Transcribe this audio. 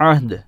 عهد